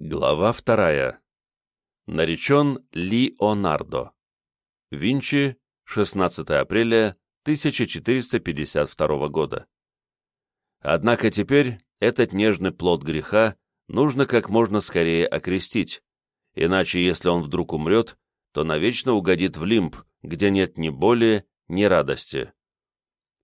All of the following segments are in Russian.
Глава вторая. Наречен Леонардо. Винчи, 16 апреля 1452 года. Однако теперь этот нежный плод греха нужно как можно скорее окрестить, иначе если он вдруг умрет, то навечно угодит в лимб, где нет ни боли, ни радости.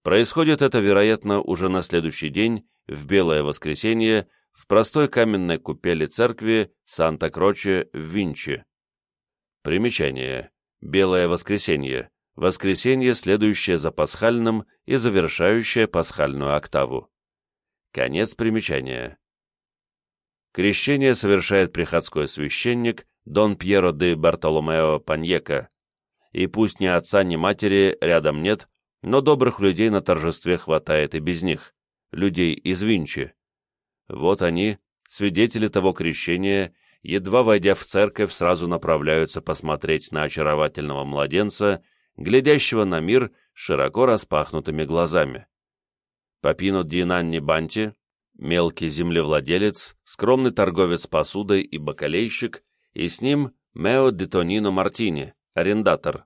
Происходит это, вероятно, уже на следующий день, в Белое воскресенье, в простой каменной купели церкви Санта-Кроче в Винчи. Примечание. Белое воскресенье. Воскресенье, следующее за пасхальным и завершающее пасхальную октаву. Конец примечания. Крещение совершает приходской священник Дон Пьеро де Бартоломео Паньека, и пусть ни отца, ни матери рядом нет, но добрых людей на торжестве хватает и без них, людей из Винчи. Вот они, свидетели того крещения, едва войдя в церковь, сразу направляются посмотреть на очаровательного младенца, глядящего на мир широко распахнутыми глазами. Папино Динанни Банти, мелкий землевладелец, скромный торговец посудой и бакалейщик, и с ним Мео Ди Тонино Мартини, арендатор.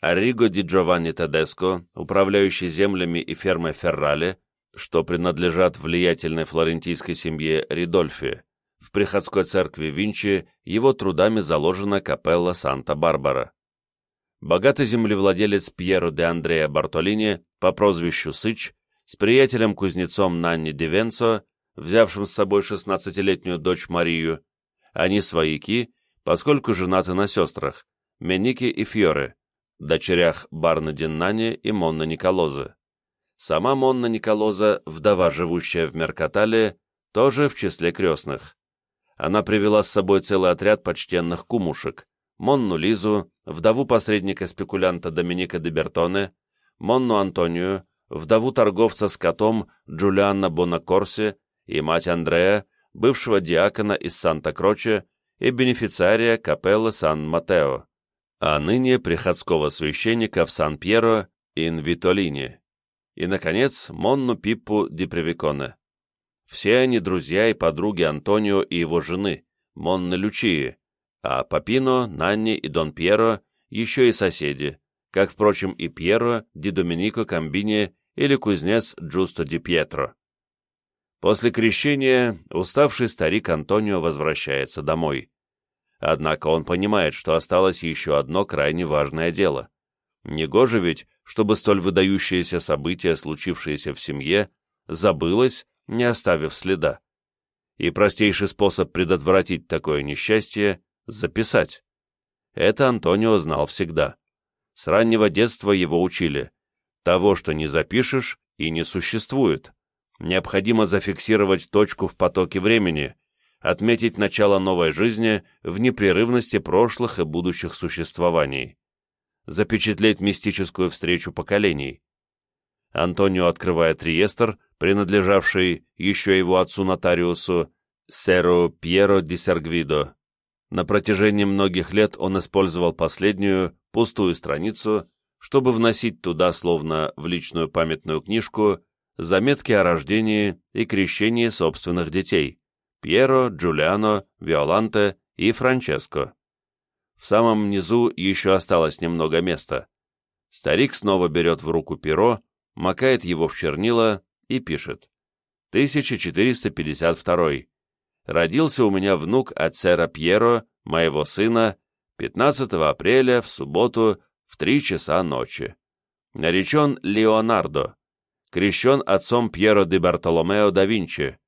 Ариго Ди Джованни Тедеско, управляющий землями и фермой Феррале, что принадлежат влиятельной флорентийской семье Ридольфи. В приходской церкви Винчи его трудами заложена капелла Санта-Барбара. Богатый землевладелец Пьеро де Андреа Бартолини по прозвищу Сыч с приятелем-кузнецом Нанни Дивенцо, взявшим с собой 16-летнюю дочь Марию, они свояки, поскольку женаты на сестрах, Меники и Фьоре, дочерях Барна Диннани и Монна Николозы. Сама Монна Николоза, вдова, живущая в Меркатале, тоже в числе крестных. Она привела с собой целый отряд почтенных кумушек, Монну Лизу, вдову посредника-спекулянта Доминика де Бертоне, Монну Антонию, вдову торговца с котом Джулианна Бонакорси и мать Андрея, бывшего диакона из Санта-Кроче и бенефициария капеллы Сан-Матео, а ныне приходского священника в Сан-Пьеро ин Витолине и, наконец, Монну Пиппу ди Привиконе. Все они друзья и подруги Антонио и его жены, Монны Лючии, а Папино, Нанни и Дон Пьеро еще и соседи, как, впрочем, и Пьеро, ди Доминико Камбини или кузнец Джусто ди Пьетро. После крещения уставший старик Антонио возвращается домой. Однако он понимает, что осталось еще одно крайне важное дело. Негоже ведь, чтобы столь выдающееся событие, случившееся в семье, забылось, не оставив следа. И простейший способ предотвратить такое несчастье — записать. Это Антонио знал всегда. С раннего детства его учили. Того, что не запишешь, и не существует. Необходимо зафиксировать точку в потоке времени, отметить начало новой жизни в непрерывности прошлых и будущих существований запечатлеть мистическую встречу поколений. Антонио открывает реестр, принадлежавший еще его отцу-нотариусу, Серу Пьеро ди Сергвидо. На протяжении многих лет он использовал последнюю, пустую страницу, чтобы вносить туда, словно в личную памятную книжку, заметки о рождении и крещении собственных детей – Пьеро, Джулиано, Виоланте и Франческо. В самом низу еще осталось немного места. Старик снова берет в руку перо, макает его в чернила и пишет. 1452. Родился у меня внук от сэра Пьеро, моего сына, 15 апреля в субботу в 3 часа ночи. Наречен Леонардо. Крещен отцом Пьеро де Бартоломео да Винчи,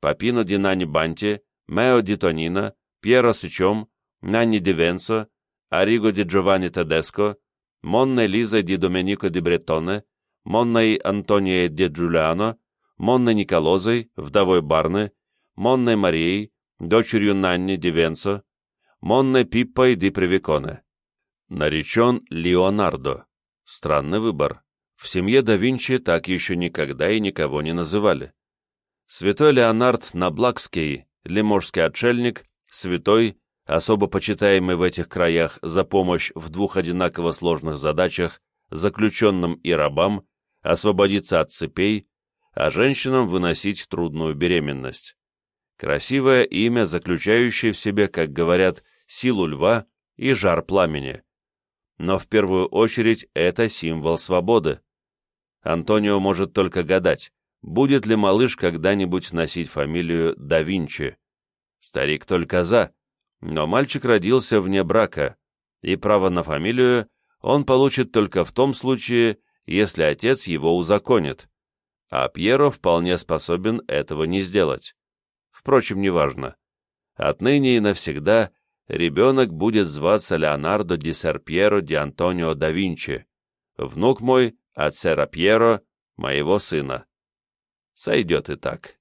Папино ди Нани Банти, Мео ди Тонина, Пьеро Сичом, Нанни Ди Венцо, Ариго ди Джованни Тедеско, Монне Лиза ди Доменико ди Бретоне, Монной Антонией ди Джулиано, Монной Николозой, вдовой Барны, Монной Марией, дочерью Нанни ди Венцо, Монной Пиппой ди Привиконе. Наречен Леонардо. Странный выбор. В семье да Винчи так еще никогда и никого не называли. Святой Леонард Наблакский, лиможский отшельник, святой, особо почитаемый в этих краях за помощь в двух одинаково сложных задачах заключенным и рабам освободиться от цепей, а женщинам выносить трудную беременность. Красивое имя, заключающее в себе, как говорят, силу льва и жар пламени. Но в первую очередь это символ свободы. Антонио может только гадать, будет ли малыш когда-нибудь носить фамилию да Винчи. Старик только за, но мальчик родился вне брака, и право на фамилию он получит только в том случае, если отец его узаконит, а Пьеро вполне способен этого не сделать. Впрочем, неважно. Отныне и навсегда ребенок будет зваться Леонардо ди Сер Пьеро ди Антонио да Винчи, внук мой от Сера Пьеро, моего сына. Сойдет и так.